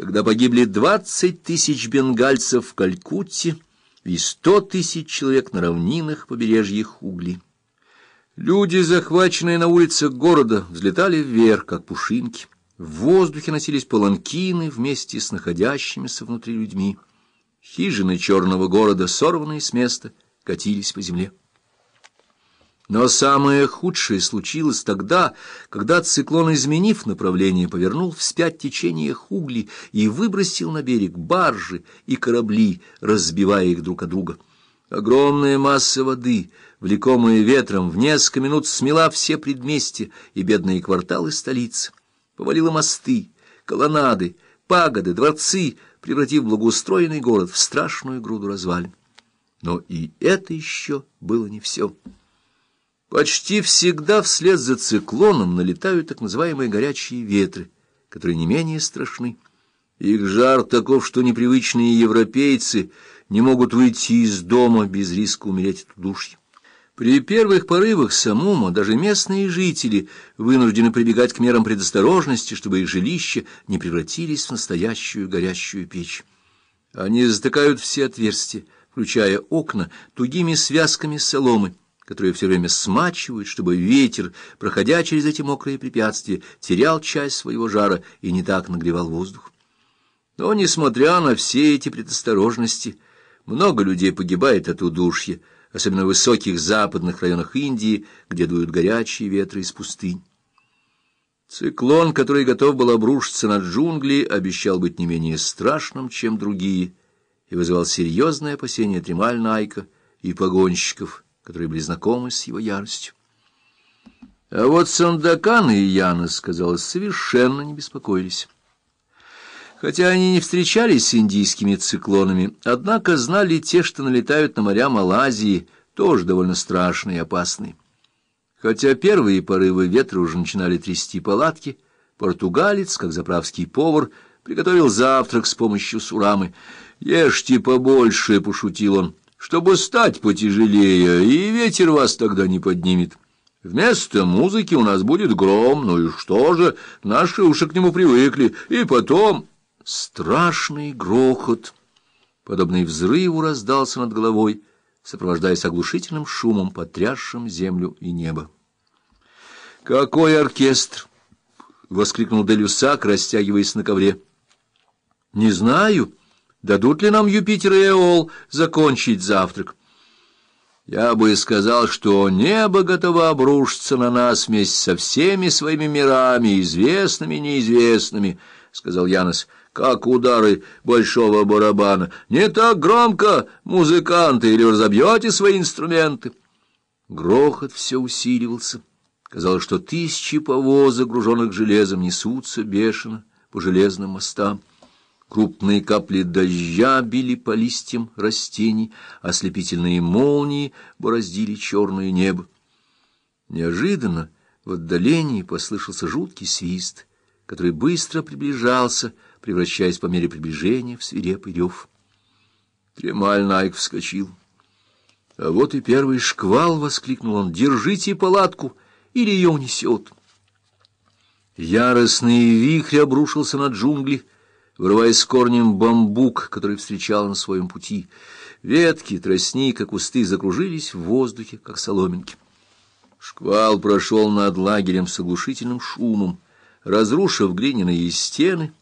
когда погибли двадцать тысяч бенгальцев в Калькутте и сто тысяч человек на равнинах побережья Хугли. Люди, захваченные на улицах города, взлетали вверх, как пушинки. В воздухе носились паланкины вместе с находящимися внутри людьми. Хижины черного города, сорванные с места, катились по земле. Но самое худшее случилось тогда, когда циклон, изменив направление, повернул вспять течение Хугли и выбросил на берег баржи и корабли, разбивая их друг от друга. Огромная масса воды, влекомая ветром, в несколько минут смела все предместья и бедные кварталы столицы, повалила мосты, колоннады, пагоды, дворцы, превратив благоустроенный город в страшную груду развалин. Но и это еще было не все. Почти всегда вслед за циклоном налетают так называемые горячие ветры, которые не менее страшны. Их жар таков, что непривычные европейцы не могут выйти из дома без риска умереть от удушья. При первых порывах самума даже местные жители вынуждены прибегать к мерам предосторожности, чтобы их жилища не превратились в настоящую горящую печь. Они затыкают все отверстия, включая окна, тугими связками соломы, которые все время смачивают, чтобы ветер, проходя через эти мокрые препятствия, терял часть своего жара и не так нагревал воздух. Но, несмотря на все эти предосторожности, много людей погибает от удушья, особенно в высоких западных районах Индии, где дуют горячие ветры из пустынь. Циклон, который готов был обрушиться на джунгли, обещал быть не менее страшным, чем другие, и вызывал серьезное опасение Тремаль-Найка и погонщиков — которые были знакомы с его яростью. А вот Сандакан и Янос, казалось, совершенно не беспокоились. Хотя они не встречались с индийскими циклонами, однако знали те, что налетают на моря Малайзии, тоже довольно страшные и опасные. Хотя первые порывы ветра уже начинали трясти палатки, португалец, как заправский повар, приготовил завтрак с помощью сурамы. «Ешьте побольше», — пошутил он, чтобы стать потяжелее, и ветер вас тогда не поднимет. Вместо музыки у нас будет гром, ну и что же, наши уши к нему привыкли, и потом страшный грохот, подобный взрыву, раздался над головой, сопровождаясь оглушительным шумом, потрясшим землю и небо. «Какой оркестр!» — воскликнул Делюсак, растягиваясь на ковре. «Не знаю». Дадут ли нам Юпитер и Эол закончить завтрак? Я бы сказал, что небо готово обрушиться на нас вместе со всеми своими мирами, известными и неизвестными, — сказал Янос, — как удары большого барабана. Не так громко, музыканты, или разобьете свои инструменты. Грохот все усиливался. Казалось, что тысячи повозок, груженных железом, несутся бешено по железным мостам. Крупные капли дождя били по листьям растений, ослепительные молнии бороздили черное небо. Неожиданно в отдалении послышался жуткий свист, который быстро приближался, превращаясь по мере приближения в свирепый рев. Тремаль Найк вскочил. А вот и первый шквал, — воскликнул он, — держите палатку, или ее унесет. Яростный вихрь обрушился на джунгли, — вырывая с корнем бамбук, который встречал на своем пути. Ветки, тростник и кусты закружились в воздухе, как соломинки. Шквал прошел над лагерем с оглушительным шумом, разрушив глиняные стены,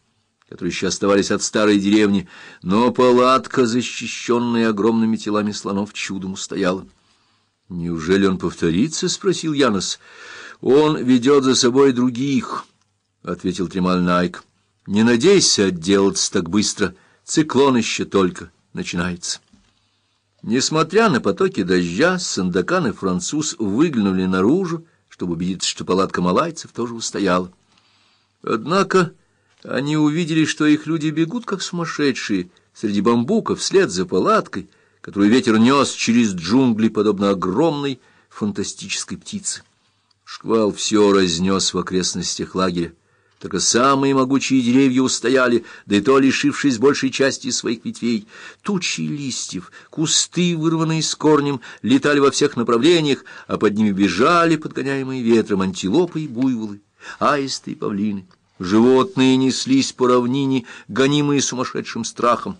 которые еще оставались от старой деревни, но палатка, защищенная огромными телами слонов, чудом устояла. «Неужели он повторится?» — спросил Янос. «Он ведет за собой других», — ответил Тремаль Найк. Не надейся отделаться так быстро, циклон еще только начинается. Несмотря на потоки дождя, Сандакан и француз выглянули наружу, чтобы убедиться, что палатка малайцев тоже устояла. Однако они увидели, что их люди бегут, как сумасшедшие, среди бамбуков, вслед за палаткой, которую ветер нес через джунгли, подобно огромной фантастической птице. Шквал все разнес в окрестностях лагеря. Только самые могучие деревья устояли, да и то лишившись большей части своих ветвей. Тучи листьев, кусты, вырванные с корнем, летали во всех направлениях, а под ними бежали, подгоняемые ветром, антилопы и буйволы, аисты и павлины. Животные неслись по равнине, гонимые сумасшедшим страхом.